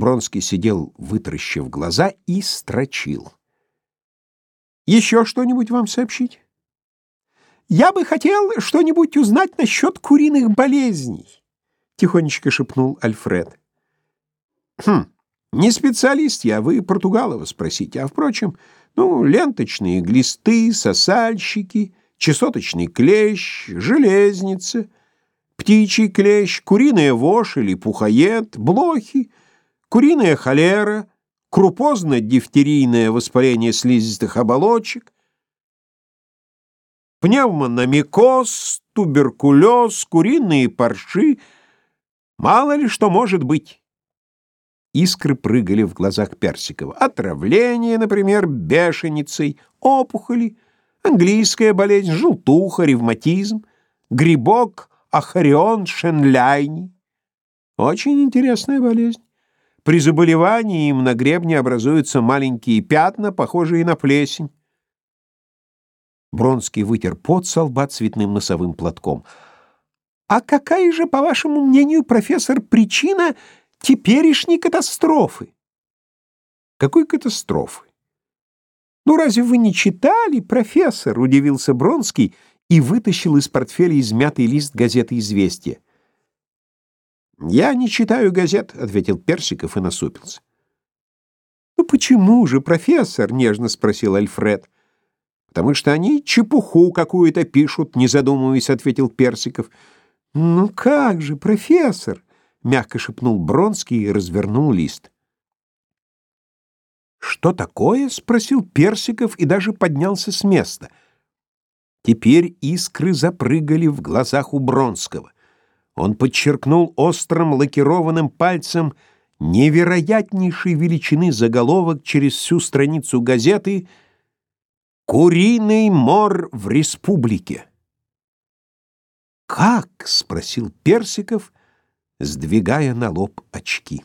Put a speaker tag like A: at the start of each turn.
A: Бронский сидел, вытаращив глаза, и строчил. «Еще что-нибудь вам сообщить?» «Я бы хотел что-нибудь узнать насчет куриных болезней», — тихонечко шепнул Альфред. «Хм, не специалист я, вы Португалова спросите. А, впрочем, ну, ленточные глисты, сосальщики, чесоточный клещ, железница, птичий клещ, куриная вошь или пухоед, блохи, куриная холера, крупозно-дифтерийное воспаление слизистых оболочек, пневмономикоз, туберкулез, куриные парши. Мало ли что может быть. Искры прыгали в глазах Персикова. Отравление, например, бешеницей, опухоли, английская болезнь, желтуха, ревматизм, грибок, ахарион, шенляйни. Очень интересная болезнь. При заболевании им на гребне образуются маленькие пятна, похожие на плесень. Бронский вытер пот со лба цветным носовым платком. «А какая же, по вашему мнению, профессор, причина теперешней катастрофы?» «Какой катастрофы?» «Ну разве вы не читали, профессор?» — удивился Бронский и вытащил из портфеля измятый лист газеты «Известия». «Я не читаю газет», — ответил Персиков и насупился. «Ну почему же, профессор?» — нежно спросил Альфред. «Потому что они чепуху какую-то пишут», — не задумываясь, ответил Персиков. «Ну как же, профессор?» — мягко шепнул Бронский и развернул лист. «Что такое?» — спросил Персиков и даже поднялся с места. Теперь искры запрыгали в глазах у Бронского. Он подчеркнул острым лакированным пальцем невероятнейшей величины заголовок через всю страницу газеты «Куриный мор в республике». «Как?» — спросил Персиков, сдвигая на лоб очки.